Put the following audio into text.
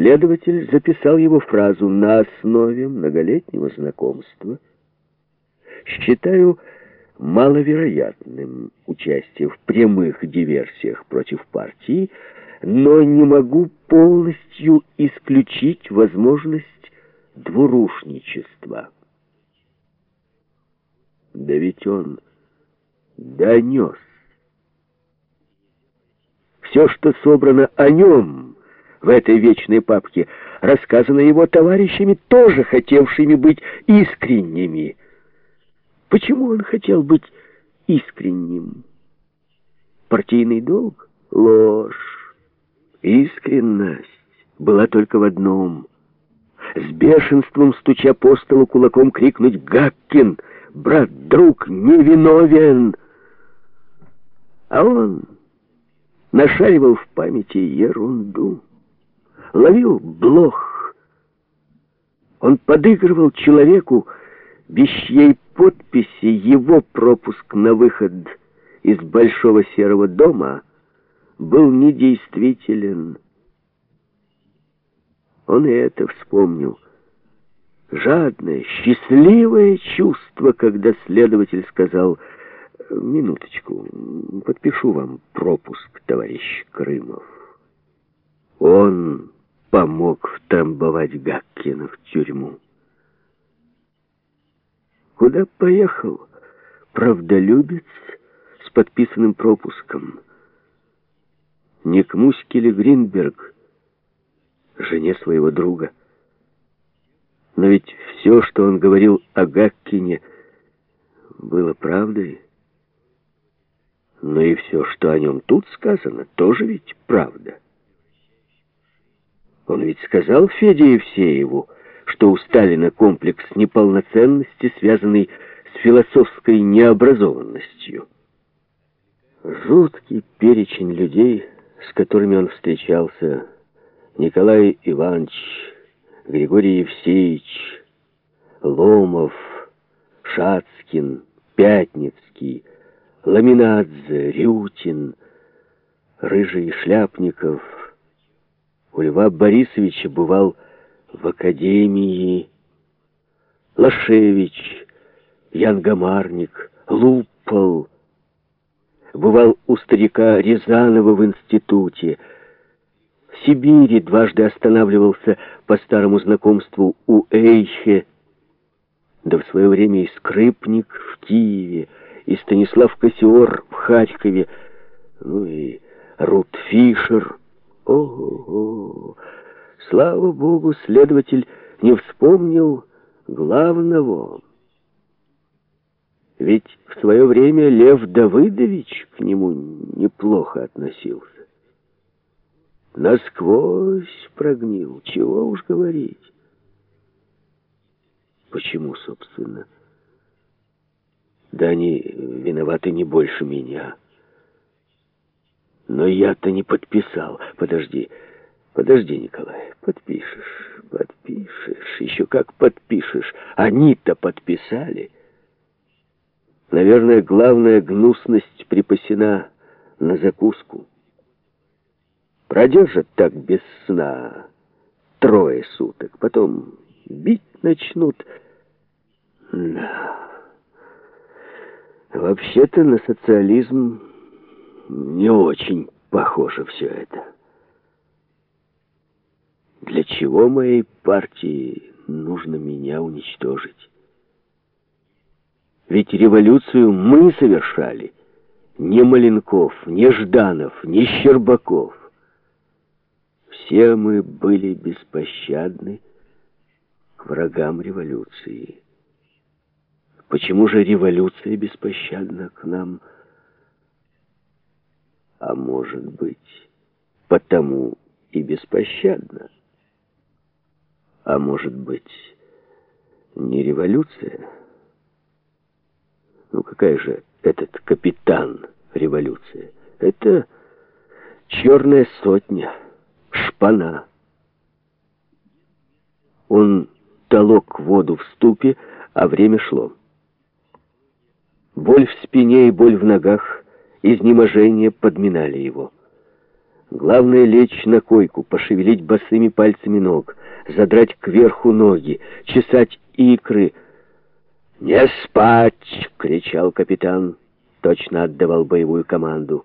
Следователь записал его фразу на основе многолетнего знакомства. Считаю маловероятным участие в прямых диверсиях против партии, но не могу полностью исключить возможность двурушничества. Да ведь он донес. Все, что собрано о нем в этой вечной папке, рассказано его товарищами, тоже хотевшими быть искренними. Почему он хотел быть искренним? Партийный долг? Ложь. Искренность была только в одном. С бешенством, стуча по столу кулаком, крикнуть «Гаккин! Брат, друг, невиновен!» А он нашаривал в памяти ерунду, ловил блох. Он подыгрывал человеку, без чьей подписи его пропуск на выход из большого серого дома был недействителен. Он и это вспомнил. Жадное, счастливое чувство, когда следователь сказал «Минуточку, подпишу вам пропуск, товарищ Крымов». Он помог втрамбовать Гаккина в тюрьму. Куда поехал правдолюбец с подписанным пропуском? Не к Муське ли Гринберг, жене своего друга? Но ведь все, что он говорил о Гаккине, было правдой. Но и все, что о нем тут сказано, тоже ведь правда. Он ведь сказал Феде Евсееву, что у Сталина комплекс неполноценности, связанный с философской необразованностью. Жуткий перечень людей, с которыми он встречался. Николай Иванович, Григорий Евсеевич, Ломов, Шацкин, Пятницкий, Ламинадзе, Рютин, Рыжий Шляпников. У Льва Борисовича бывал в академии, Лашевич, Ян Гамарник, Лупол. Бывал у старика Рязанова в институте. В Сибири дважды останавливался по старому знакомству у Эйхе. Да в свое время и Скрипник в Киеве, и Станислав Кассиор в Харькове, ну и Рут Фишер. Ого-го! Слава Богу, следователь не вспомнил главного. Ведь в свое время Лев Давыдович к нему неплохо относился. Насквозь прогнил, чего уж говорить. Почему, собственно? Да они виноваты не больше меня. Но я-то не подписал. Подожди, подожди, Николай, подпишешь, подпишешь, еще как подпишешь. Они-то подписали. Наверное, главная гнусность припасена на закуску. Продержат так без сна трое суток, потом бить начнут. Да. Вообще-то на социализм не очень похоже все это. Для чего моей партии нужно меня уничтожить? Ведь революцию мы совершали. Не Маленков, не Жданов, не Щербаков. Все мы были беспощадны к врагам революции. Почему же революция беспощадна к нам? А может быть, потому и беспощадна. А может быть, не революция? Ну какая же этот капитан революция? Это черная сотня, шпана. Он толок воду в ступе, а время шло. Боль в спине и боль в ногах, изнеможение подминали его. Главное лечь на койку, пошевелить босыми пальцами ног, задрать кверху ноги, чесать икры. «Не спать!» — кричал капитан. Точно отдавал боевую команду.